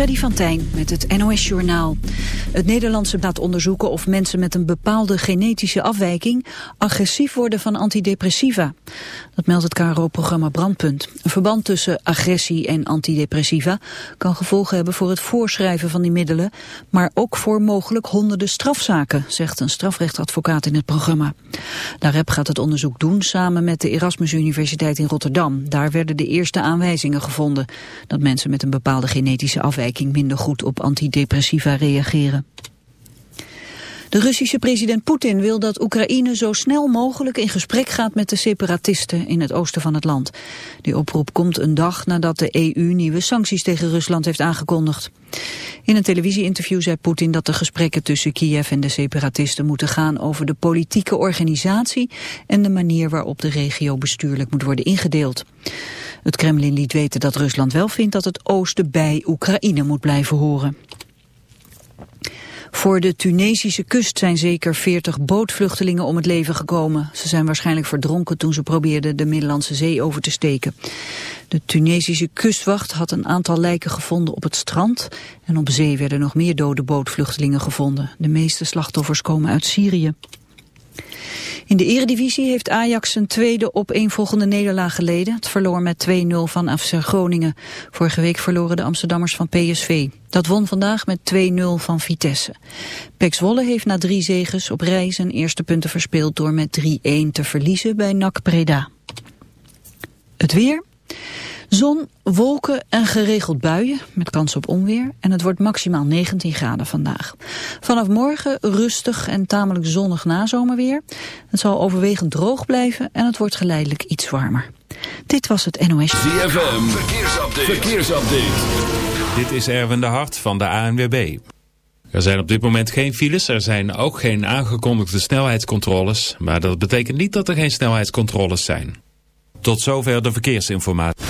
Freddy van Tijn met het NOS-journaal. Het Nederlandse laat onderzoeken of mensen met een bepaalde genetische afwijking agressief worden van antidepressiva. Dat meldt het KRO-programma Brandpunt. Een verband tussen agressie en antidepressiva kan gevolgen hebben voor het voorschrijven van die middelen, maar ook voor mogelijk honderden strafzaken, zegt een strafrechtadvocaat in het programma. Daarep gaat het onderzoek doen samen met de Erasmus Universiteit in Rotterdam. Daar werden de eerste aanwijzingen gevonden dat mensen met een bepaalde genetische afwijking minder goed op antidepressiva reageren. De Russische president Poetin wil dat Oekraïne zo snel mogelijk in gesprek gaat met de separatisten in het oosten van het land. Die oproep komt een dag nadat de EU nieuwe sancties tegen Rusland heeft aangekondigd. In een televisieinterview zei Poetin dat de gesprekken tussen Kiev en de separatisten moeten gaan over de politieke organisatie en de manier waarop de regio bestuurlijk moet worden ingedeeld. Het Kremlin liet weten dat Rusland wel vindt dat het oosten bij Oekraïne moet blijven horen. Voor de Tunesische kust zijn zeker 40 bootvluchtelingen om het leven gekomen. Ze zijn waarschijnlijk verdronken toen ze probeerden de Middellandse Zee over te steken. De Tunesische kustwacht had een aantal lijken gevonden op het strand. En op zee werden nog meer dode bootvluchtelingen gevonden. De meeste slachtoffers komen uit Syrië. In de eredivisie heeft Ajax een tweede opeenvolgende nederlaag geleden. Het verloor met 2-0 van FC Groningen. Vorige week verloren de Amsterdammers van PSV. Dat won vandaag met 2-0 van Vitesse. Pek Zwolle heeft na drie zegens op rij zijn eerste punten verspeeld... door met 3-1 te verliezen bij NAC Breda. Het weer... Zon, wolken en geregeld buien met kans op onweer en het wordt maximaal 19 graden vandaag. Vanaf morgen rustig en tamelijk zonnig nazomerweer. Het zal overwegend droog blijven en het wordt geleidelijk iets warmer. Dit was het NOS. ZFM, verkeersupdate. verkeersupdate. Dit is Erwin de Hart van de ANWB. Er zijn op dit moment geen files, er zijn ook geen aangekondigde snelheidscontroles, maar dat betekent niet dat er geen snelheidscontroles zijn. Tot zover de verkeersinformatie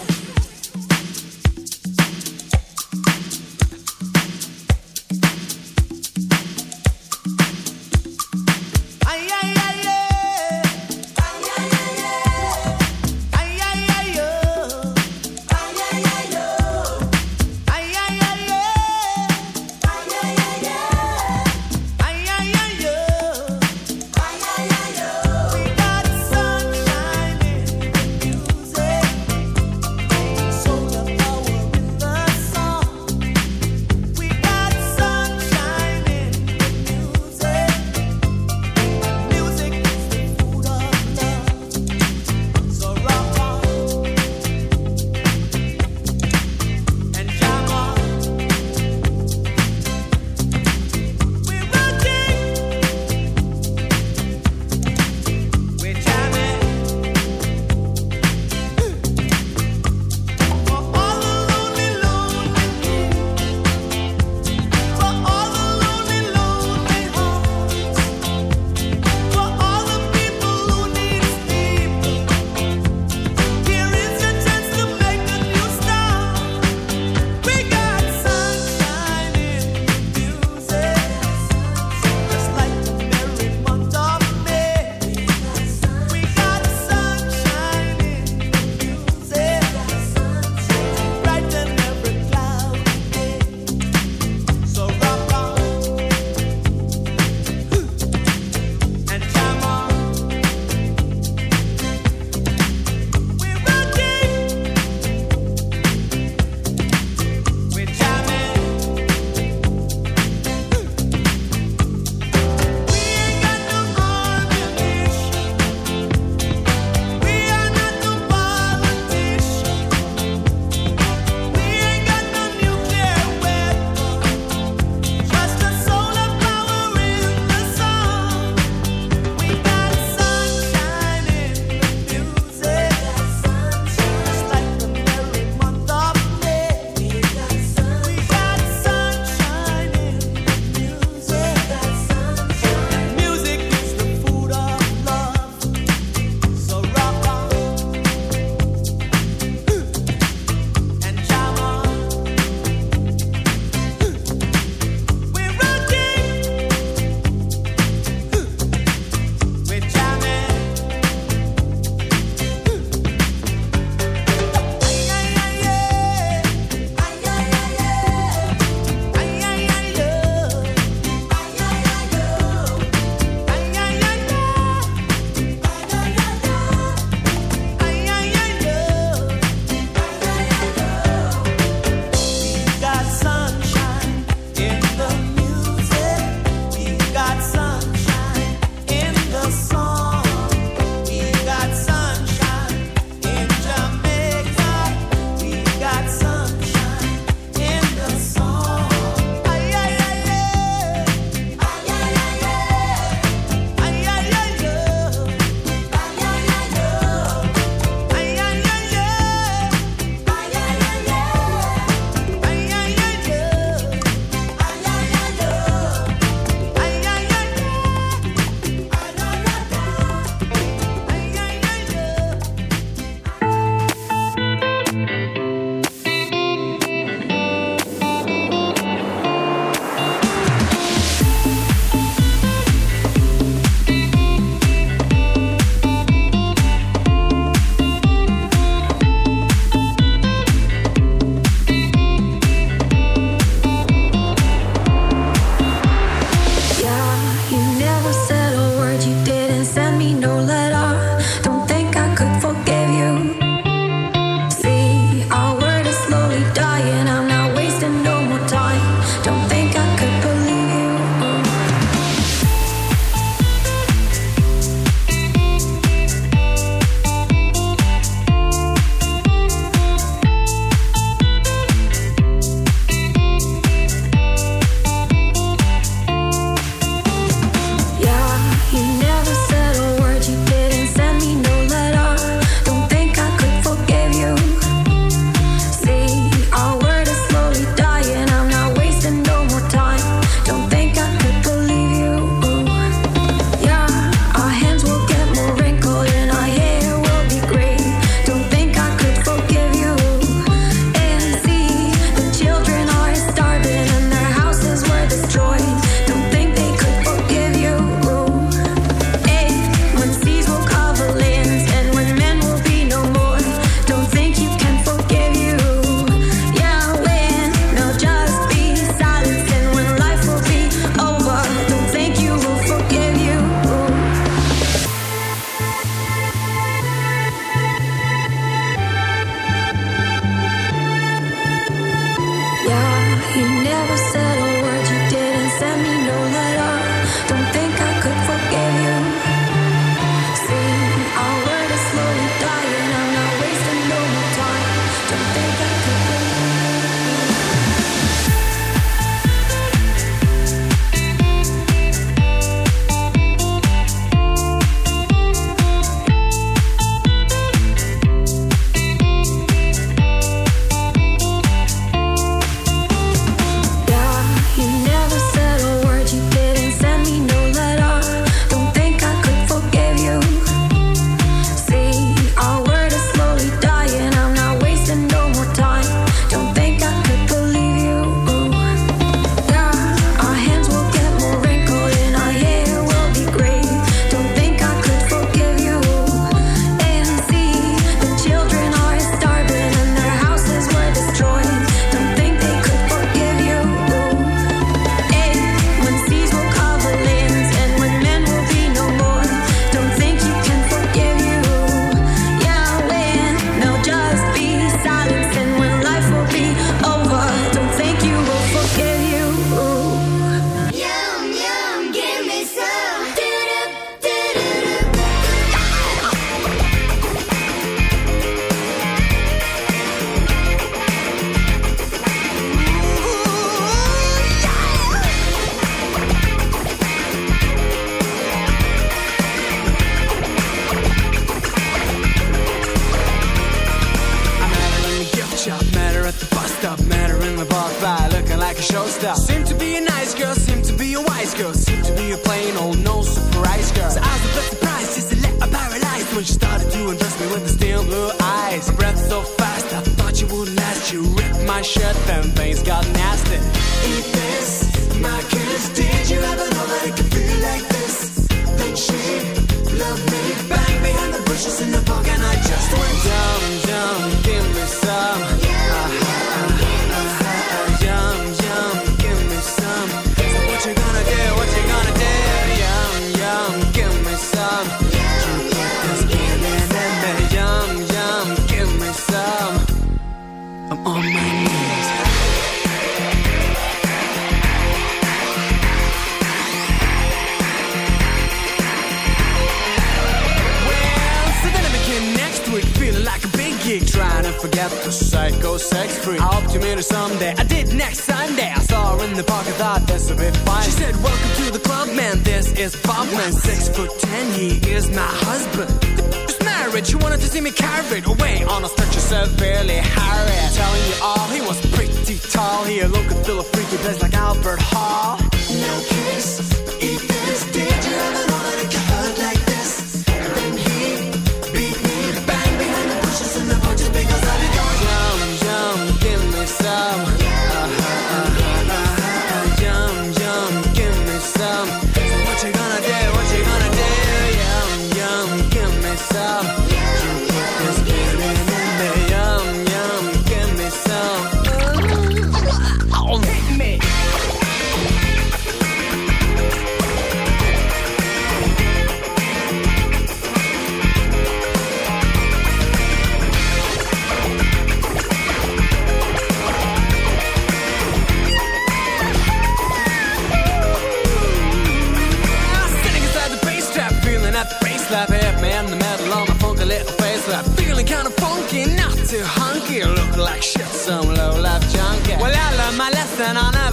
shut them down.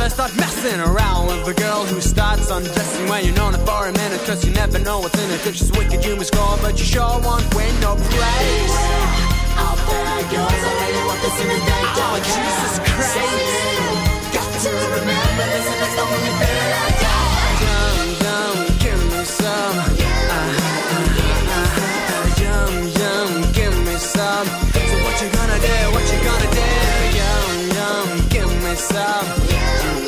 gonna start messing around with a girl who starts undressing when you're known for a minute Cause you never know what's in it. If she's wicked you must call but you sure won't win no praise out there girls I really want this in the day Oh Jesus Christ. so you Got to remember this and that's the only thing I got. Come, come, give me some. myself.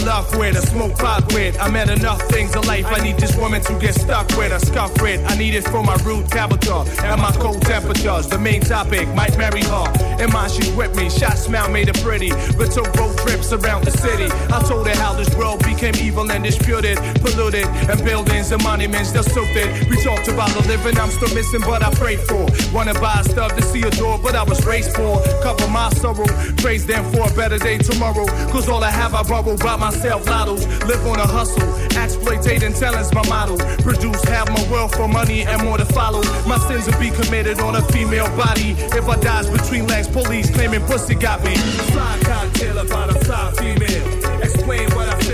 enough with, a smoke pot with. I'm at enough things in life. I need this woman to get stuck with, a scuff with. I need it for my rude tabletop and my cold temperatures. The main topic might marry her. In mind, she's with me. Shot smile made her pretty, but took road trips around the city. I told her how this world became evil and disputed, polluted, and buildings and monuments they're stupid. We talked about the living I'm still missing, but I prayed for. Wanna buy stuff to see a door, but I was raised for. Cover my sorrow, praise them for a better day tomorrow. Cause all I have, I borrow by my myself lottos, live on a hustle, exploitating talents, my model. Produce, have my wealth for money and more to follow. My sins will be committed on a female body. If I die's between legs, police claiming pussy got me. Side cocktail about a female. Explain what I feel.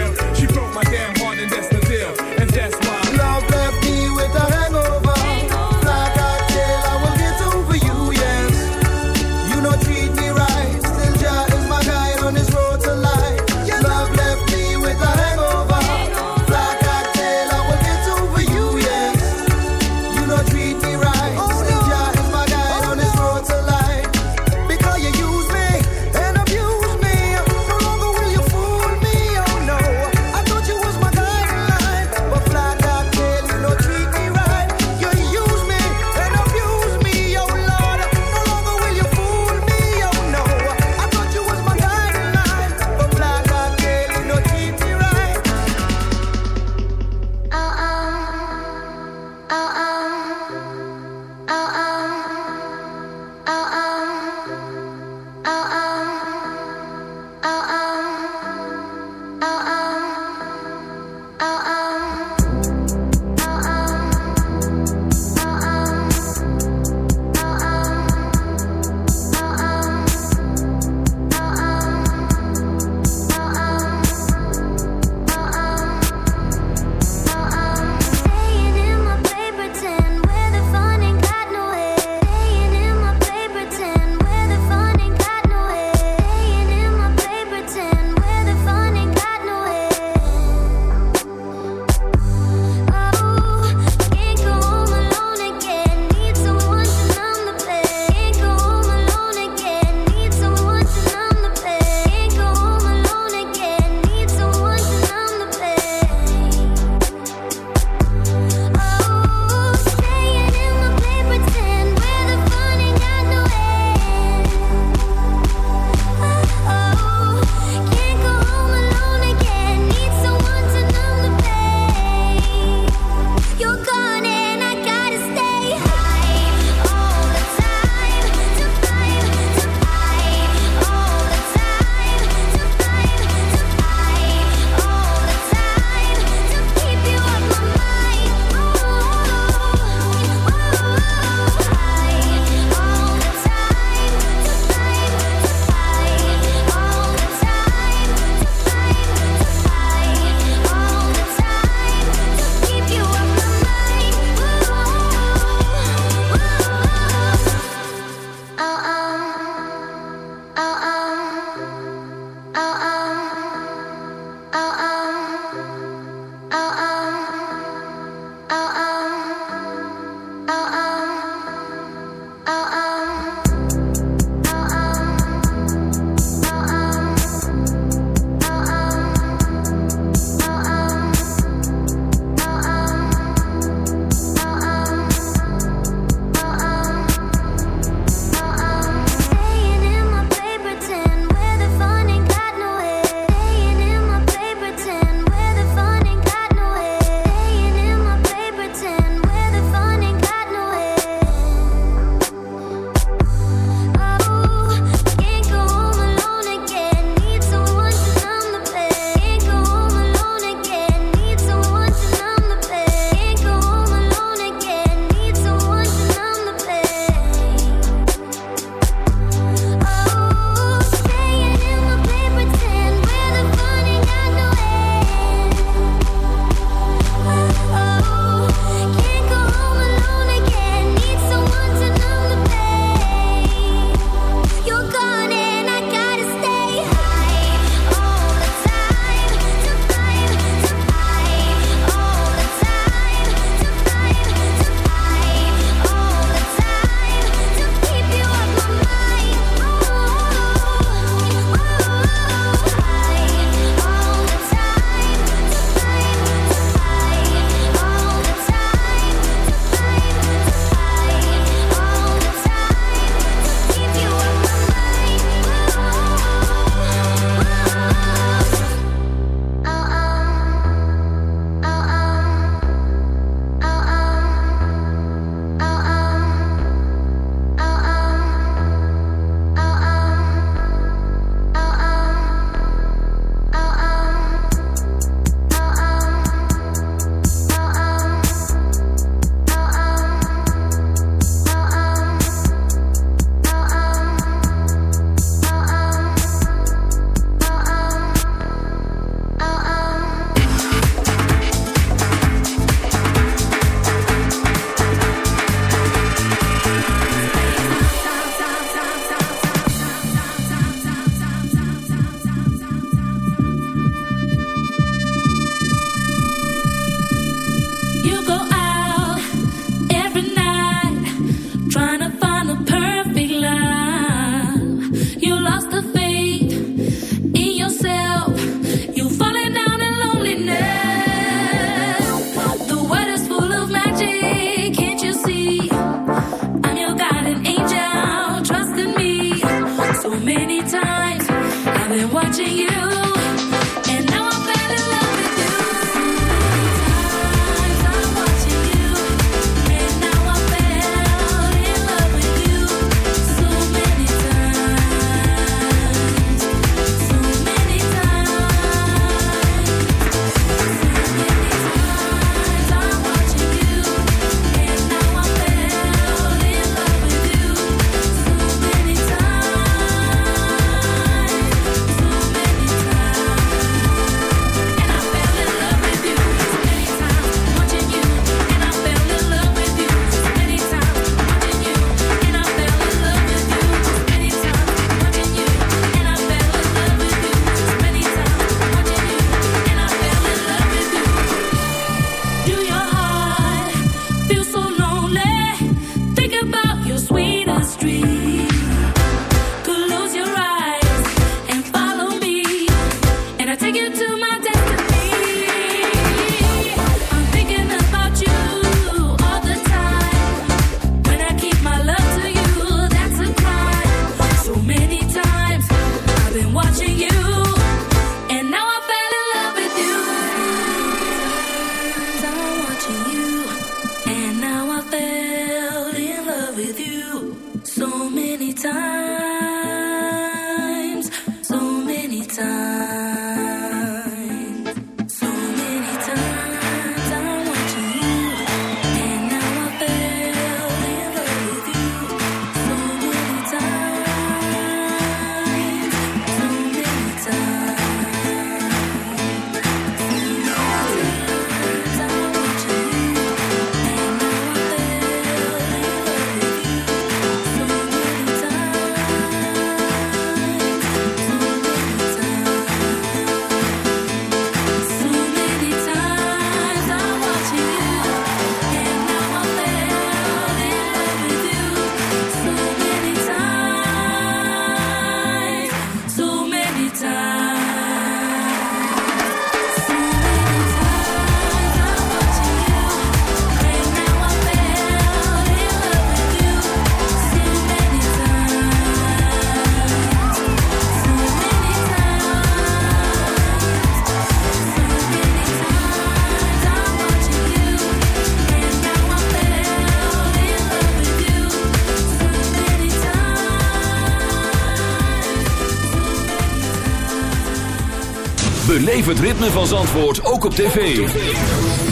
het ritme van Zandvoort ook op tv.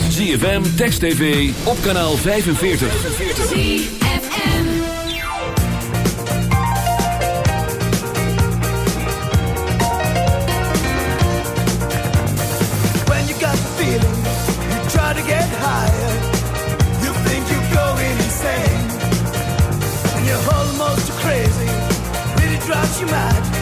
ZFM, Text TV, op kanaal 45. When you got the feeling, you try to get higher. You think you're going insane. And you're almost crazy, really drives you mad.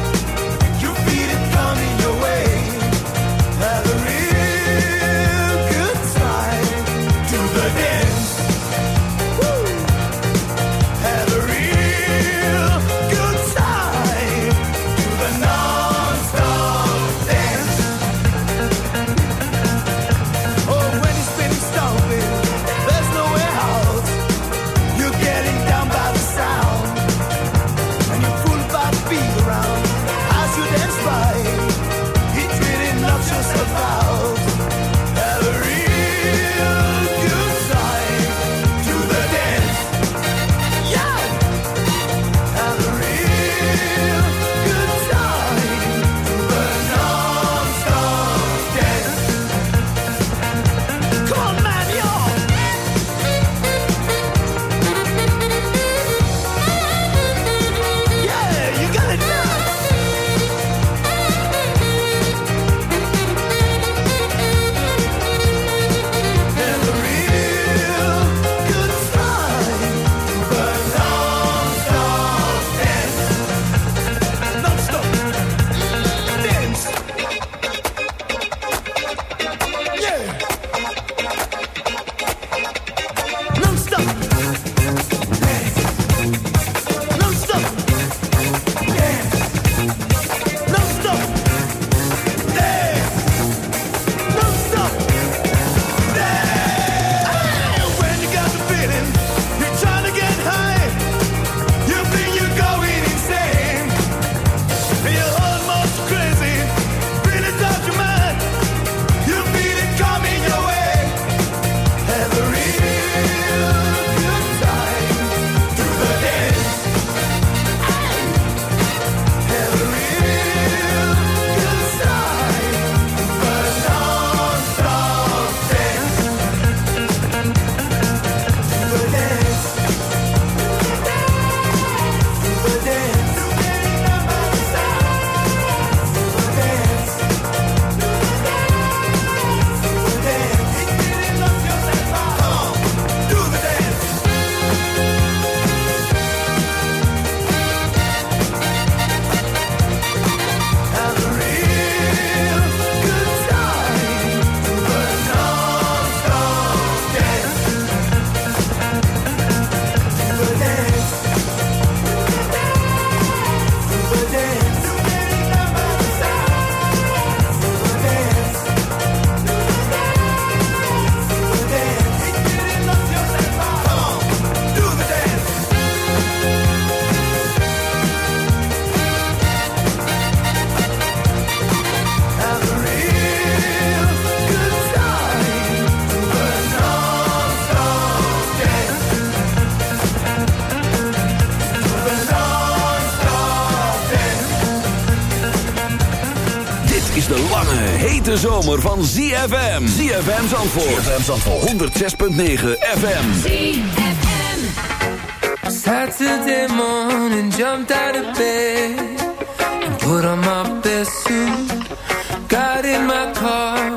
zomer van ZFM. ZFM Zandvoort. ZFM Zandvoort. 106.9 FM. ZFM. Saturday morning, jumped out of bed. And put on my best suit. Got in my car.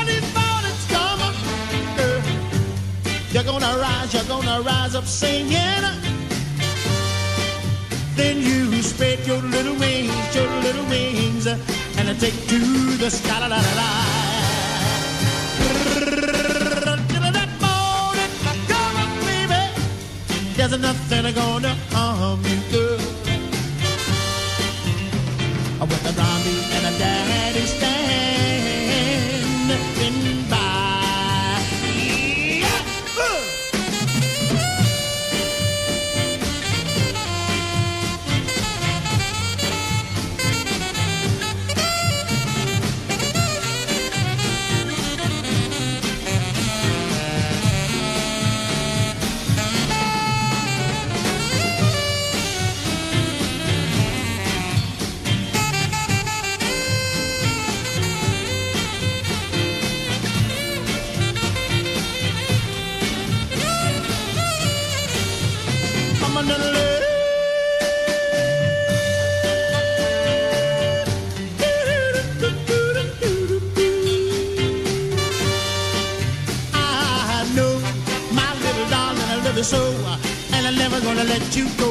gonna rise, you're gonna rise up singing. Then you spread your little wings, your little wings, and I take to the sky. La, la, la, la. There's nothing gonna harm you, you go,